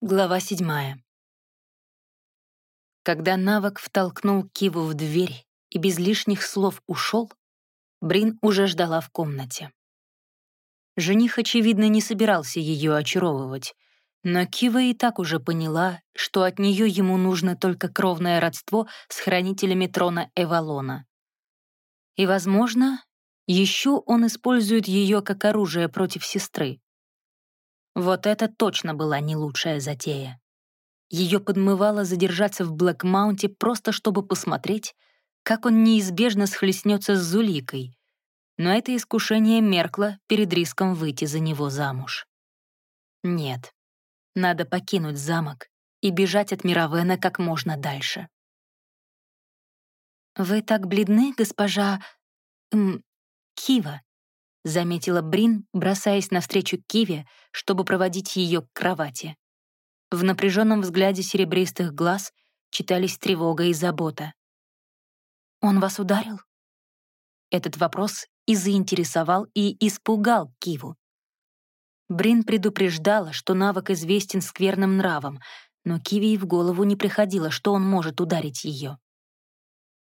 Глава седьмая. Когда навык втолкнул Киву в дверь и без лишних слов ушел, Брин уже ждала в комнате. Жених, очевидно, не собирался ее очаровывать, но Кива и так уже поняла, что от нее ему нужно только кровное родство с хранителями трона Эвалона. И, возможно, еще он использует ее как оружие против сестры. Вот это точно была не лучшая затея. Ее подмывало задержаться в Блэкмаунте просто чтобы посмотреть, как он неизбежно схлестнется с Зуликой, но это искушение меркло перед риском выйти за него замуж. Нет, надо покинуть замок и бежать от Мировена как можно дальше. «Вы так бледны, госпожа... М, Кива», — заметила Брин, бросаясь навстречу Киве, чтобы проводить ее к кровати. В напряженном взгляде серебристых глаз читались тревога и забота. «Он вас ударил?» Этот вопрос и заинтересовал, и испугал Киву. Брин предупреждала, что навык известен скверным нравом, но Киви и в голову не приходило, что он может ударить ее.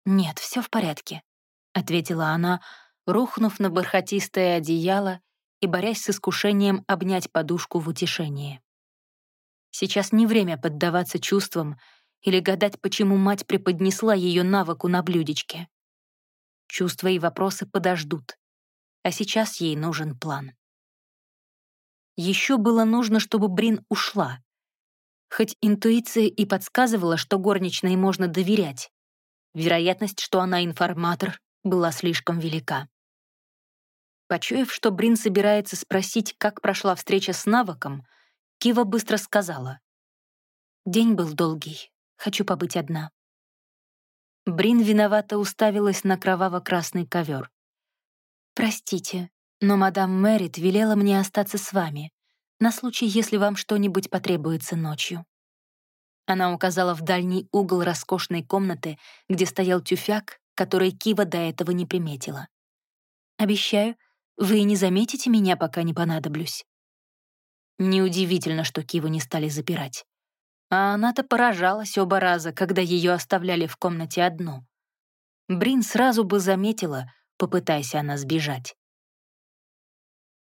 «Нет, все в порядке», — ответила она, — рухнув на бархатистое одеяло и борясь с искушением обнять подушку в утешение. Сейчас не время поддаваться чувствам или гадать, почему мать преподнесла ее навыку на блюдечке. Чувства и вопросы подождут, а сейчас ей нужен план. Еще было нужно, чтобы Брин ушла. Хоть интуиция и подсказывала, что горничной можно доверять, вероятность, что она информатор, была слишком велика. Почуяв, что Брин собирается спросить, как прошла встреча с навыком, Кива быстро сказала. «День был долгий. Хочу побыть одна». Брин виновато уставилась на кроваво-красный ковер. «Простите, но мадам Мэрит велела мне остаться с вами, на случай, если вам что-нибудь потребуется ночью». Она указала в дальний угол роскошной комнаты, где стоял тюфяк, который Кива до этого не приметила. «Обещаю, вы не заметите меня, пока не понадоблюсь». Неудивительно, что Киву не стали запирать. А она-то поражалась оба раза, когда ее оставляли в комнате одну. Брин сразу бы заметила, попытайся она сбежать.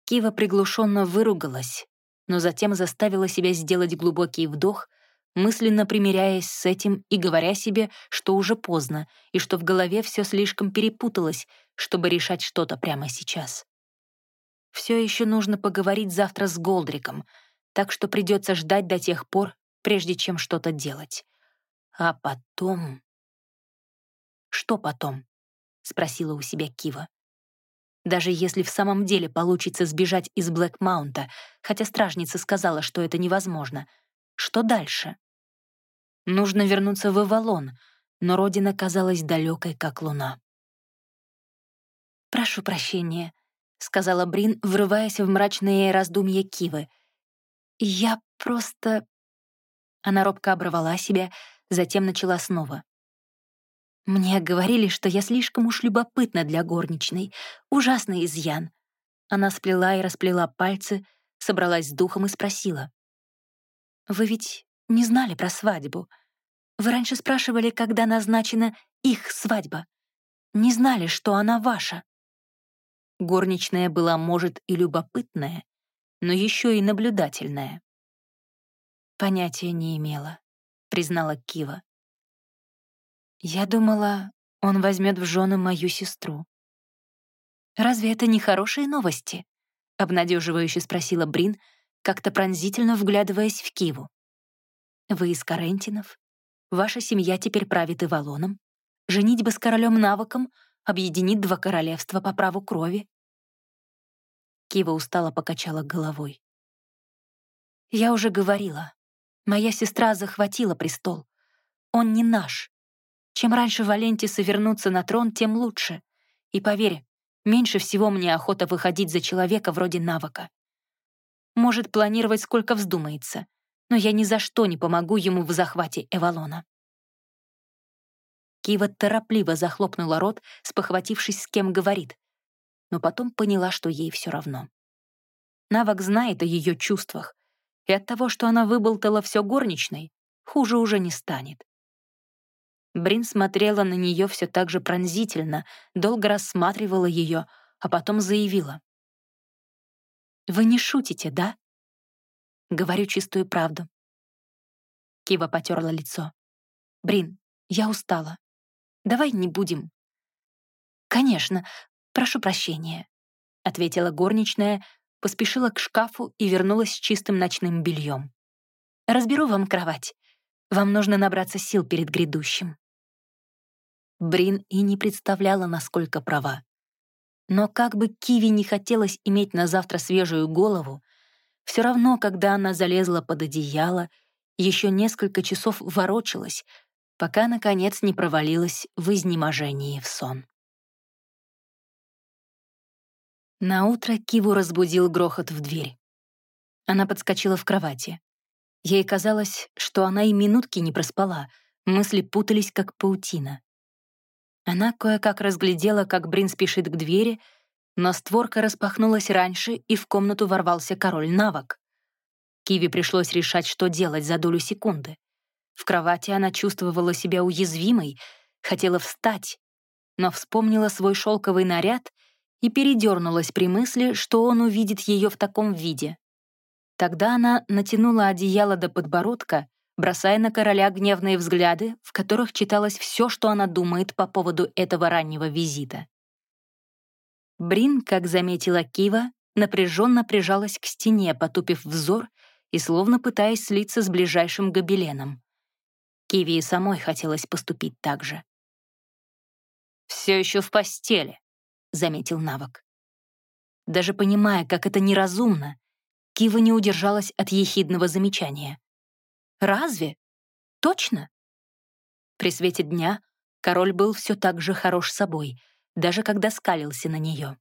Кива приглушенно выругалась, но затем заставила себя сделать глубокий вдох, мысленно примиряясь с этим и говоря себе, что уже поздно и что в голове все слишком перепуталось, чтобы решать что-то прямо сейчас. Все еще нужно поговорить завтра с Голдриком, так что придется ждать до тех пор, прежде чем что-то делать. А потом... «Что потом?» — спросила у себя Кива. Даже если в самом деле получится сбежать из Блэкмаунта, хотя стражница сказала, что это невозможно, что дальше? Нужно вернуться в Эвалон, но родина казалась далекой, как луна. «Прошу прощения», — сказала Брин, врываясь в мрачные раздумья Кивы. «Я просто...» Она робко оборвала себя, затем начала снова. «Мне говорили, что я слишком уж любопытна для горничной. Ужасный изъян». Она сплела и расплела пальцы, собралась с духом и спросила. «Вы ведь не знали про свадьбу? Вы раньше спрашивали, когда назначена их свадьба. Не знали, что она ваша». Горничная была, может, и любопытная, но еще и наблюдательная. «Понятия не имела», — признала Кива. «Я думала, он возьмет в жены мою сестру». «Разве это не хорошие новости?» — обнадеживающе спросила Брин, как-то пронзительно вглядываясь в Киву. «Вы из Карентинов? Ваша семья теперь правит Ивалоном? Женитьба с королем навыком объединит два королевства по праву крови. Кива устало покачала головой. «Я уже говорила. Моя сестра захватила престол. Он не наш. Чем раньше Валентисы вернутся на трон, тем лучше. И поверь, меньше всего мне охота выходить за человека вроде навыка. Может планировать сколько вздумается, но я ни за что не помогу ему в захвате Эвалона. Кива торопливо захлопнула рот, спохватившись, с кем говорит, но потом поняла, что ей все равно. Навок знает о ее чувствах, и от того, что она выболтала все горничной, хуже уже не станет. Брин смотрела на нее все так же пронзительно, долго рассматривала ее, а потом заявила. «Вы не шутите, да?» Говорю чистую правду. Кива потерла лицо. «Брин, я устала. Давай не будем». «Конечно, прошу прощения», — ответила горничная, поспешила к шкафу и вернулась с чистым ночным бельем. «Разберу вам кровать. Вам нужно набраться сил перед грядущим». Брин и не представляла, насколько права. Но как бы Киви не хотелось иметь на завтра свежую голову, все равно, когда она залезла под одеяло, еще несколько часов ворочалась, пока, наконец, не провалилась в изнеможении в сон. Наутро Киву разбудил грохот в дверь. Она подскочила в кровати. Ей казалось, что она и минутки не проспала, мысли путались, как паутина. Она кое-как разглядела, как Брин спешит к двери, но створка распахнулась раньше, и в комнату ворвался король Навок. Киви пришлось решать, что делать за долю секунды. В кровати она чувствовала себя уязвимой, хотела встать, но вспомнила свой шелковый наряд и передернулась при мысли, что он увидит ее в таком виде. Тогда она натянула одеяло до подбородка, бросая на короля гневные взгляды, в которых читалось все, что она думает по поводу этого раннего визита. Брин, как заметила Кива, напряженно прижалась к стене, потупив взор и словно пытаясь слиться с ближайшим гобеленом. Киви и самой хотелось поступить так же. «Все еще в постели», — заметил Навок. Даже понимая, как это неразумно, Кива не удержалась от ехидного замечания. «Разве? Точно?» При свете дня король был все так же хорош собой — даже когда скалился на нее.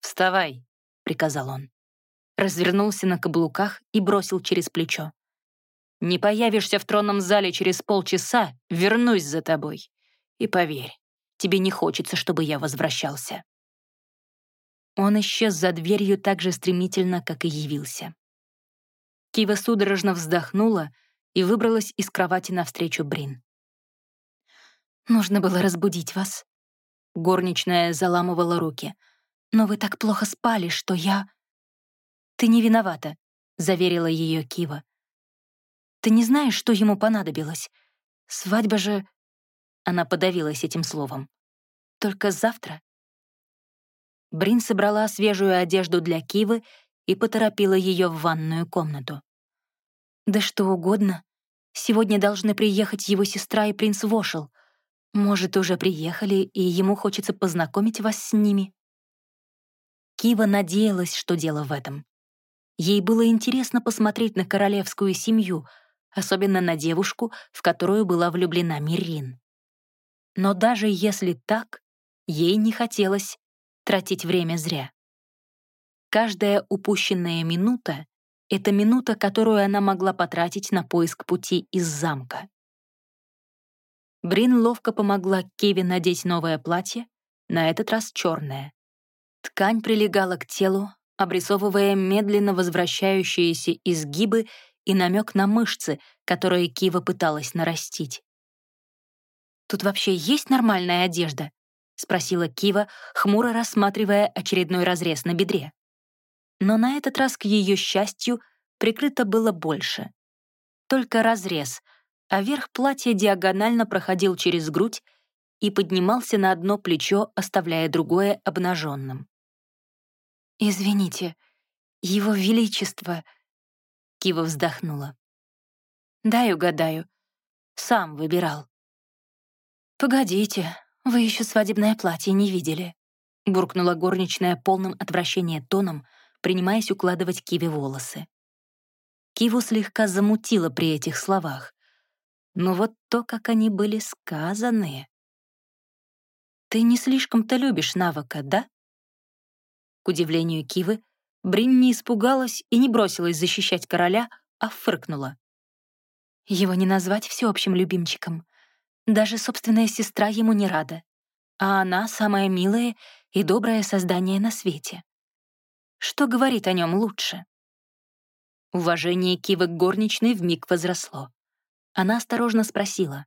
«Вставай», — приказал он. Развернулся на каблуках и бросил через плечо. «Не появишься в тронном зале через полчаса, вернусь за тобой. И поверь, тебе не хочется, чтобы я возвращался». Он исчез за дверью так же стремительно, как и явился. Кива судорожно вздохнула и выбралась из кровати навстречу Брин. «Нужно было разбудить вас», Горничная заламывала руки. «Но вы так плохо спали, что я...» «Ты не виновата», — заверила ее Кива. «Ты не знаешь, что ему понадобилось? Свадьба же...» Она подавилась этим словом. «Только завтра?» Брин собрала свежую одежду для Кивы и поторопила ее в ванную комнату. «Да что угодно. Сегодня должны приехать его сестра и принц Вошел. Может, уже приехали, и ему хочется познакомить вас с ними?» Кива надеялась, что дело в этом. Ей было интересно посмотреть на королевскую семью, особенно на девушку, в которую была влюблена Мирин. Но даже если так, ей не хотелось тратить время зря. Каждая упущенная минута — это минута, которую она могла потратить на поиск пути из замка. Брин ловко помогла Кевин надеть новое платье, на этот раз черное. Ткань прилегала к телу, обрисовывая медленно возвращающиеся изгибы и намек на мышцы, которые Кива пыталась нарастить. «Тут вообще есть нормальная одежда?» — спросила Кива, хмуро рассматривая очередной разрез на бедре. Но на этот раз, к ее счастью, прикрыто было больше. Только разрез, а верх платья диагонально проходил через грудь и поднимался на одно плечо, оставляя другое обнаженным. «Извините, его величество...» Кива вздохнула. «Дай угадаю. Сам выбирал». «Погодите, вы еще свадебное платье не видели», буркнула горничная полным отвращения тоном, принимаясь укладывать Киве волосы. Киву слегка замутила при этих словах но вот то, как они были сказаны... «Ты не слишком-то любишь навыка, да?» К удивлению Кивы, Брин не испугалась и не бросилась защищать короля, а фыркнула. Его не назвать всеобщим любимчиком. Даже собственная сестра ему не рада. А она — самое милое и доброе создание на свете. Что говорит о нем лучше? Уважение Кивы к горничной вмиг возросло. Она осторожно спросила.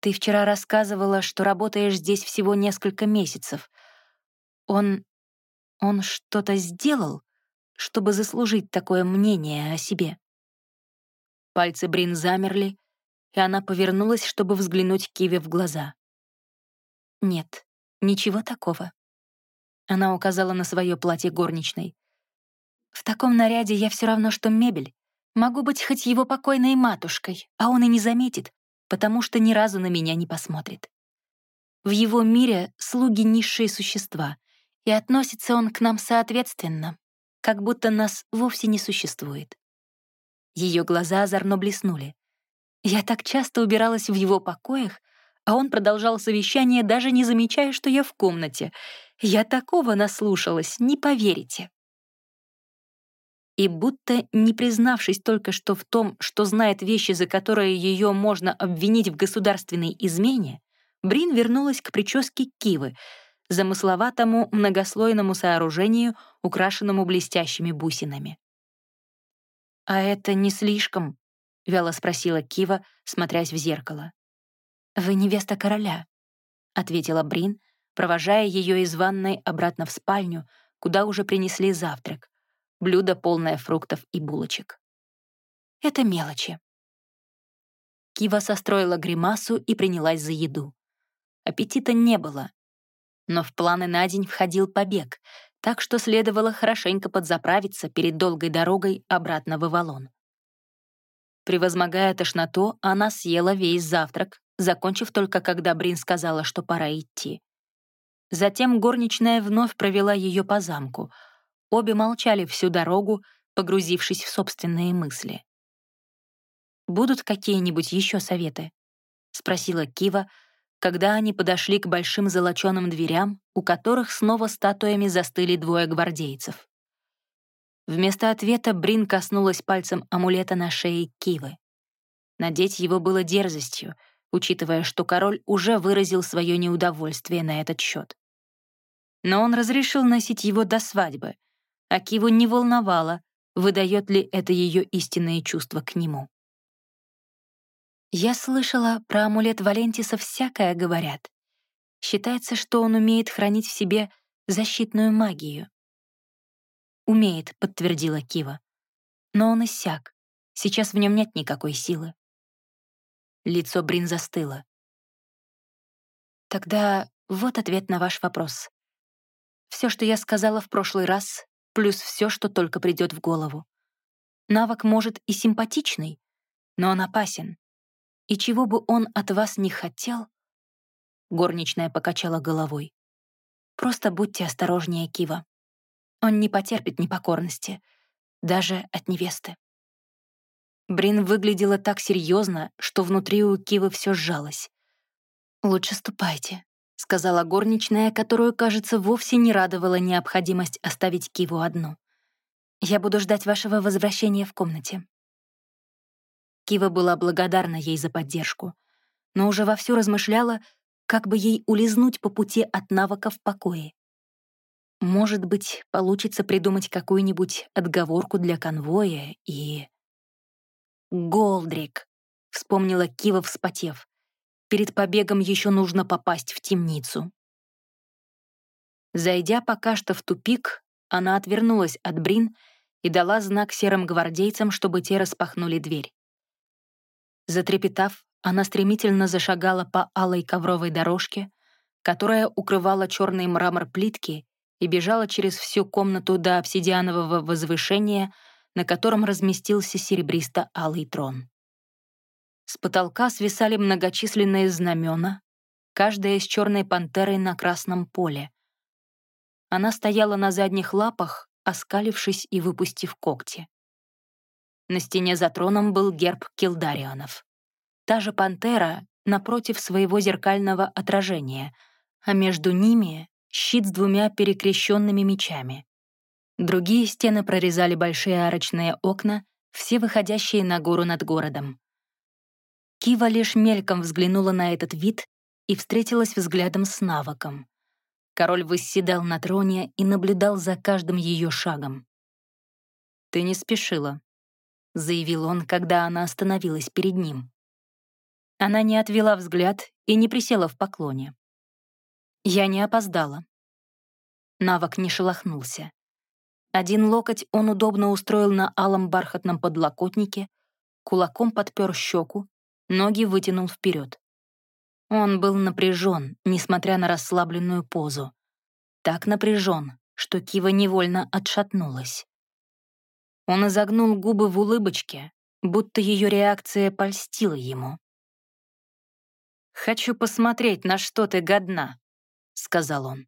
«Ты вчера рассказывала, что работаешь здесь всего несколько месяцев. Он... он что-то сделал, чтобы заслужить такое мнение о себе?» Пальцы Брин замерли, и она повернулась, чтобы взглянуть Киве в глаза. «Нет, ничего такого». Она указала на свое платье горничной. «В таком наряде я все равно, что мебель. Могу быть хоть его покойной матушкой, а он и не заметит, потому что ни разу на меня не посмотрит. В его мире слуги — низшие существа, и относится он к нам соответственно, как будто нас вовсе не существует. Ее глаза озорно блеснули. Я так часто убиралась в его покоях, а он продолжал совещание, даже не замечая, что я в комнате. Я такого наслушалась, не поверите. И будто не признавшись только что в том, что знает вещи, за которые ее можно обвинить в государственной измене, Брин вернулась к прическе Кивы, замысловатому многослойному сооружению, украшенному блестящими бусинами. «А это не слишком?» — вяло спросила Кива, смотрясь в зеркало. «Вы невеста короля», — ответила Брин, провожая ее из ванной обратно в спальню, куда уже принесли завтрак, блюдо, полное фруктов и булочек. «Это мелочи». Кива состроила гримасу и принялась за еду. Аппетита не было. Но в планы на день входил побег, так что следовало хорошенько подзаправиться перед долгой дорогой обратно в Авалон. Превозмогая тошноту, она съела весь завтрак, закончив только когда Брин сказала, что пора идти. Затем горничная вновь провела ее по замку. Обе молчали всю дорогу, погрузившись в собственные мысли. «Будут какие-нибудь еще советы?» — спросила Кива, когда они подошли к большим золоченым дверям, у которых снова статуями застыли двое гвардейцев. Вместо ответа Брин коснулась пальцем амулета на шее Кивы. Надеть его было дерзостью, учитывая, что король уже выразил свое неудовольствие на этот счет. Но он разрешил носить его до свадьбы, а Киву не волновало, выдает ли это ее истинные чувства к нему. Я слышала, про амулет Валентиса всякое говорят. Считается, что он умеет хранить в себе защитную магию. «Умеет», — подтвердила Кива. «Но он иссяк. Сейчас в нем нет никакой силы». Лицо Брин застыло. «Тогда вот ответ на ваш вопрос. Все, что я сказала в прошлый раз, плюс все, что только придет в голову. Навык может и симпатичный, но он опасен. И чего бы он от вас не хотел...» Горничная покачала головой. «Просто будьте осторожнее, Кива. Он не потерпит непокорности, даже от невесты. Брин выглядела так серьезно, что внутри у Кивы все сжалось. «Лучше ступайте», — сказала горничная, которую, кажется, вовсе не радовала необходимость оставить Киву одну. «Я буду ждать вашего возвращения в комнате». Кива была благодарна ей за поддержку, но уже вовсю размышляла, как бы ей улизнуть по пути от навыка в покое. Может быть, получится придумать какую-нибудь отговорку для конвоя и... «Голдрик», — вспомнила Кива, вспотев. «Перед побегом еще нужно попасть в темницу». Зайдя пока что в тупик, она отвернулась от Брин и дала знак серым гвардейцам, чтобы те распахнули дверь. Затрепетав, она стремительно зашагала по алой ковровой дорожке, которая укрывала черный мрамор плитки и бежала через всю комнату до обсидианового возвышения, на котором разместился серебристо-алый трон. С потолка свисали многочисленные знамена, каждая с черной пантерой на красном поле. Она стояла на задних лапах, оскалившись и выпустив когти. На стене за троном был герб килдарианов. Та же пантера напротив своего зеркального отражения, а между ними щит с двумя перекрещенными мечами. Другие стены прорезали большие арочные окна, все выходящие на гору над городом. Кива лишь мельком взглянула на этот вид и встретилась взглядом с навыком. Король восседал на троне и наблюдал за каждым ее шагом. «Ты не спешила», — заявил он, когда она остановилась перед ним. Она не отвела взгляд и не присела в поклоне. «Я не опоздала». Навок не шелохнулся. Один локоть он удобно устроил на алом бархатном подлокотнике, кулаком подпер щеку, ноги вытянул вперед. Он был напряжен, несмотря на расслабленную позу. Так напряжен, что Кива невольно отшатнулась. Он изогнул губы в улыбочке, будто ее реакция польстила ему. «Хочу посмотреть, на что ты годна», — сказал он.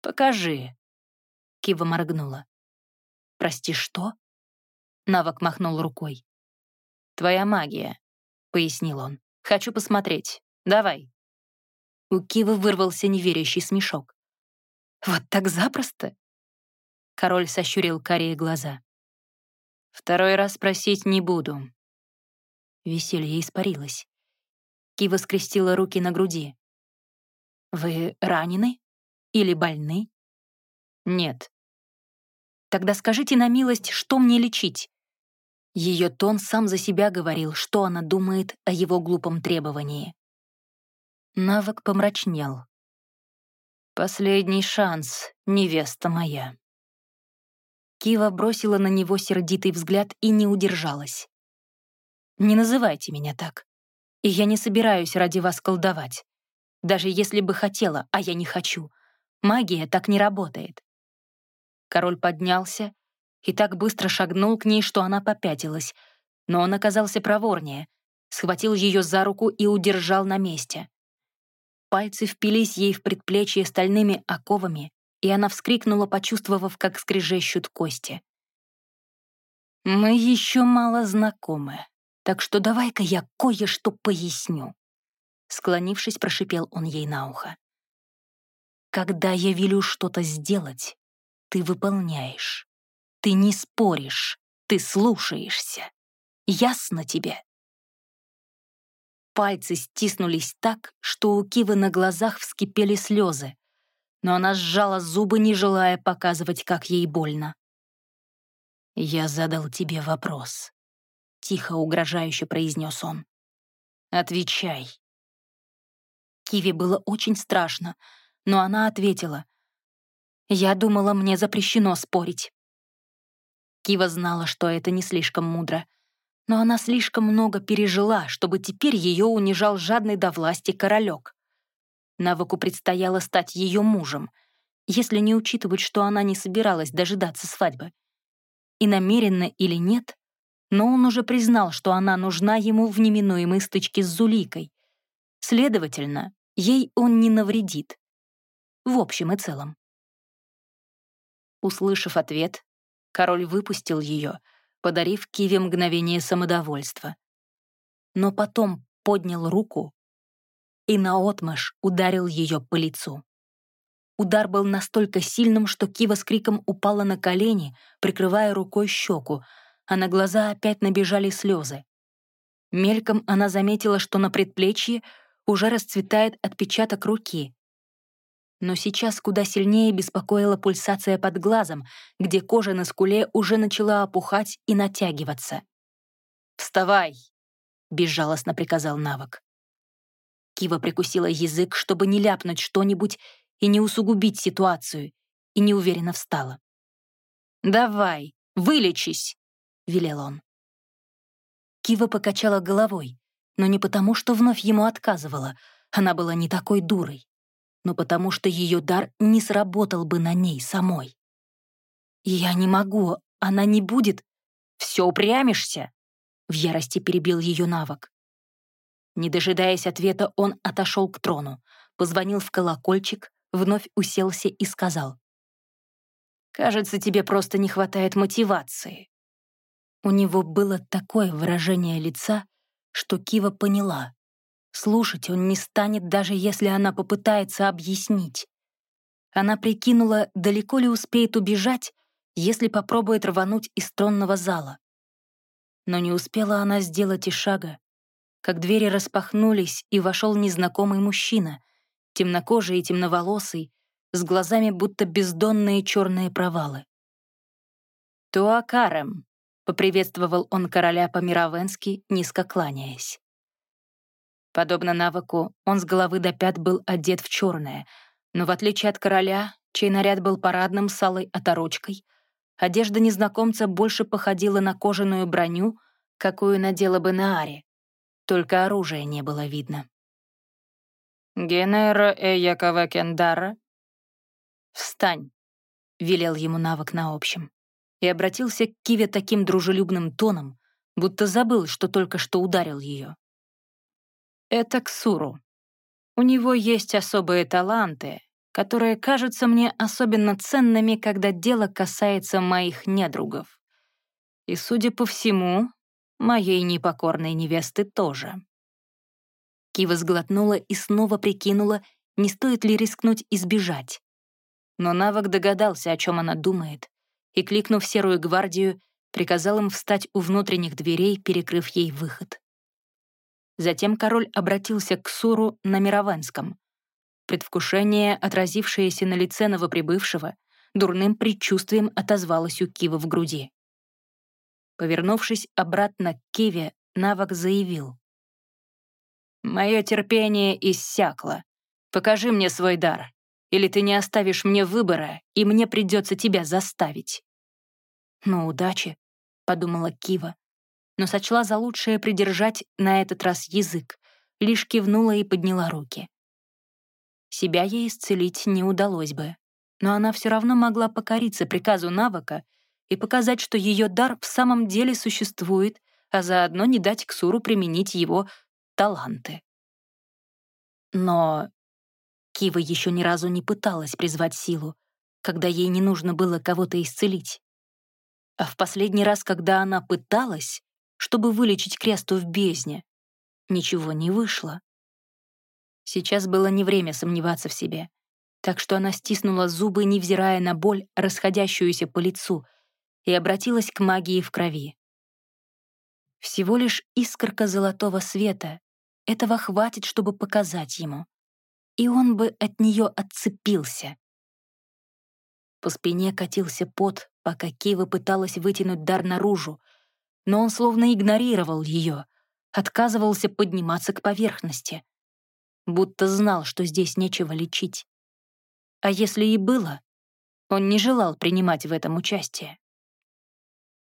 «Покажи», Кива моргнула. «Прости, что?» Навок махнул рукой. «Твоя магия», — пояснил он. «Хочу посмотреть. Давай». У Кивы вырвался неверящий смешок. «Вот так запросто?» Король сощурил карие глаза. «Второй раз просить не буду». Веселье испарилось. Кива скрестила руки на груди. «Вы ранены? Или больны?» «Нет». «Тогда скажите на милость, что мне лечить?» Ее тон сам за себя говорил, что она думает о его глупом требовании. Навык помрачнел. «Последний шанс, невеста моя». Кива бросила на него сердитый взгляд и не удержалась. «Не называйте меня так. И я не собираюсь ради вас колдовать. Даже если бы хотела, а я не хочу. Магия так не работает. Король поднялся и так быстро шагнул к ней, что она попятилась, но он оказался проворнее, схватил ее за руку и удержал на месте. Пальцы впились ей в предплечье стальными оковами, и она вскрикнула, почувствовав, как скрежещут кости. «Мы еще мало знакомы, так что давай-ка я кое-что поясню», склонившись, прошипел он ей на ухо. «Когда я велю что-то сделать, ты выполняешь. Ты не споришь, ты слушаешься. Ясно тебе?» Пальцы стиснулись так, что у Кивы на глазах вскипели слезы, но она сжала зубы, не желая показывать, как ей больно. «Я задал тебе вопрос», — тихо угрожающе произнес он. «Отвечай». Киве было очень страшно, но она ответила, я думала, мне запрещено спорить. Кива знала, что это не слишком мудро, но она слишком много пережила, чтобы теперь ее унижал жадный до власти королек. Навыку предстояло стать ее мужем, если не учитывать, что она не собиралась дожидаться свадьбы. И намеренно или нет, но он уже признал, что она нужна ему в неминуемой стычке с Зуликой. Следовательно, ей он не навредит. В общем и целом. Услышав ответ, король выпустил ее, подарив Киве мгновение самодовольства. Но потом поднял руку и наотмашь ударил ее по лицу. Удар был настолько сильным, что Кива с криком упала на колени, прикрывая рукой щеку, а на глаза опять набежали слезы. Мельком она заметила, что на предплечье уже расцветает отпечаток руки, но сейчас куда сильнее беспокоила пульсация под глазом, где кожа на скуле уже начала опухать и натягиваться. «Вставай!» — безжалостно приказал навык. Кива прикусила язык, чтобы не ляпнуть что-нибудь и не усугубить ситуацию, и неуверенно встала. «Давай, вылечись!» — велел он. Кива покачала головой, но не потому, что вновь ему отказывала, она была не такой дурой но потому что ее дар не сработал бы на ней самой. «Я не могу, она не будет. Все упрямишься!» В ярости перебил ее навык. Не дожидаясь ответа, он отошел к трону, позвонил в колокольчик, вновь уселся и сказал. «Кажется, тебе просто не хватает мотивации». У него было такое выражение лица, что Кива поняла. Слушать он не станет, даже если она попытается объяснить. Она прикинула, далеко ли успеет убежать, если попробует рвануть из тронного зала. Но не успела она сделать и шага, как двери распахнулись, и вошел незнакомый мужчина, темнокожий и темноволосый, с глазами будто бездонные черные провалы. «Туакарем», — поприветствовал он короля по-мировенски, низко кланяясь. Подобно навыку, он с головы до пят был одет в черное, но в отличие от короля, чей наряд был парадным с алой оторочкой, одежда незнакомца больше походила на кожаную броню, какую надела бы Наари, только оружия не было видно. «Генера Эякова Кендара?» «Встань», — велел ему навык на общем, и обратился к Киве таким дружелюбным тоном, будто забыл, что только что ударил ее. «Это Ксуру. У него есть особые таланты, которые кажутся мне особенно ценными, когда дело касается моих недругов. И, судя по всему, моей непокорной невесты тоже». Кива сглотнула и снова прикинула, не стоит ли рискнуть избежать. Но навык догадался, о чем она думает, и, кликнув серую гвардию, приказал им встать у внутренних дверей, перекрыв ей выход. Затем король обратился к Суру на Мировенском. Предвкушение, отразившееся на лице новоприбывшего, дурным предчувствием отозвалось у Кива в груди. Повернувшись обратно к Киве, Навак заявил. Мое терпение иссякло. Покажи мне свой дар, или ты не оставишь мне выбора, и мне придется тебя заставить». «Ну, удачи», — подумала Кива, но сочла за лучшее придержать на этот раз язык, лишь кивнула и подняла руки. Себя ей исцелить не удалось бы, но она все равно могла покориться приказу навыка и показать, что ее дар в самом деле существует, а заодно не дать Ксуру применить его таланты. Но Кива еще ни разу не пыталась призвать силу, когда ей не нужно было кого-то исцелить. А в последний раз, когда она пыталась, чтобы вылечить кресту в бездне, ничего не вышло. Сейчас было не время сомневаться в себе, так что она стиснула зубы, невзирая на боль, расходящуюся по лицу, и обратилась к магии в крови. Всего лишь искорка золотого света. Этого хватит, чтобы показать ему. И он бы от нее отцепился. По спине катился пот, пока Кива пыталась вытянуть дар наружу, но он словно игнорировал ее, отказывался подниматься к поверхности, будто знал, что здесь нечего лечить. А если и было, он не желал принимать в этом участие.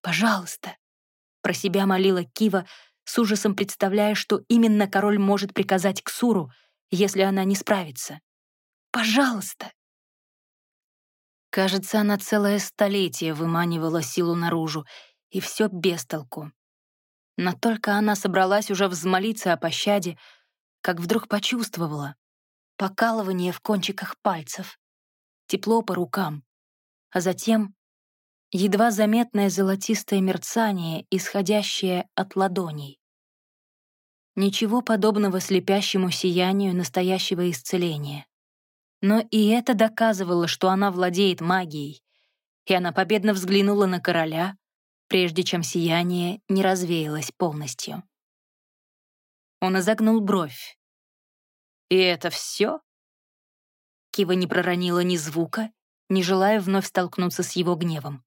«Пожалуйста», про себя молила Кива, с ужасом представляя, что именно король может приказать Ксуру, если она не справится. «Пожалуйста!» Кажется, она целое столетие выманивала силу наружу, и все без толку. Но только она собралась уже взмолиться о пощаде, как вдруг почувствовала покалывание в кончиках пальцев, тепло по рукам, а затем едва заметное золотистое мерцание, исходящее от ладоней. Ничего подобного слепящему сиянию настоящего исцеления. Но и это доказывало, что она владеет магией, и она победно взглянула на короля, прежде чем сияние не развеялось полностью. Он изогнул бровь. «И это все?» Кива не проронила ни звука, не желая вновь столкнуться с его гневом.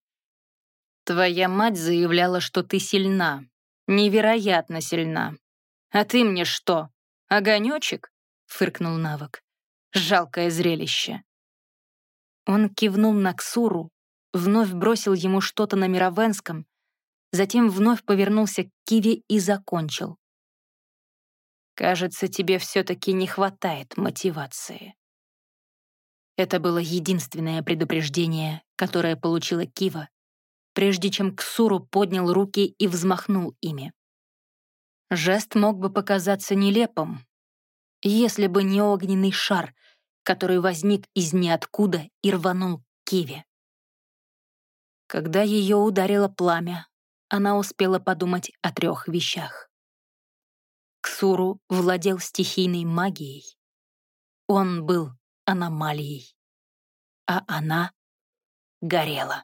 Твоя мать заявляла, что ты сильна. Невероятно сильна. А ты мне что, огонечек? фыркнул навык. Жалкое зрелище. Он кивнул на Ксуру, вновь бросил ему что-то на Мировенском, затем вновь повернулся к Киве и закончил. «Кажется, тебе все-таки не хватает мотивации». Это было единственное предупреждение, которое получила Кива, прежде чем Ксуру поднял руки и взмахнул ими. Жест мог бы показаться нелепым, если бы не огненный шар, который возник из ниоткуда и рванул к Киве. Когда ее ударило пламя, она успела подумать о трех вещах. Ксуру владел стихийной магией. Он был аномалией, а она горела.